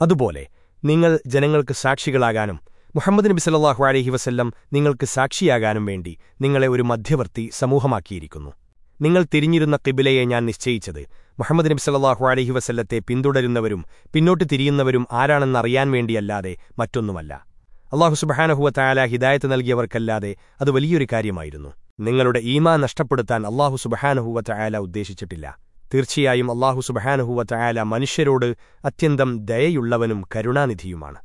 അതുപോലെ നിങ്ങൾ ജനങ്ങൾക്ക് സാക്ഷികളാകാനും മുഹമ്മദ് നബി സല്ലാഹു അലഹി വസ്ല്ലം നിങ്ങൾക്ക് സാക്ഷിയാകാനും വേണ്ടി നിങ്ങളെ ഒരു മധ്യവർത്തി സമൂഹമാക്കിയിരിക്കുന്നു. നിങ്ങൾ തിരിഞ്ഞിരുന്ന കിബിലയെ ഞാൻ നിശ്ചയിച്ചത് മുഹമ്മദ് നബി സല്ലാഹു അലഹി വസല്ലത്തെ പിന്തുടരുന്നവരും പിന്നോട്ട് തിരിയുന്നവരും ആരാണെന്നറിയാൻ വേണ്ടിയല്ലാതെ മറ്റൊന്നുമല്ല. അള്ളാഹു സുബഹാനഹുവ തായാല ഹിദായത്ത് നൽകിയവർക്കല്ലാതെ അത് വലിയൊരു കാര്യമായിരുന്നു. നിങ്ങളുടെ ഈമാ നഷ്ടപ്പെടുത്താൻ അള്ളാഹു സുബഹാനഹുവ തായാല ഉദ്ദേശിച്ചിട്ടില്ല. തീർച്ചയായും അള്ളാഹു സുബഹാനുഹുവ ചായാല മനുഷ്യരോട് അത്യന്തം ദയയുള്ളവനും കരുണാനിധിയുമാണ്.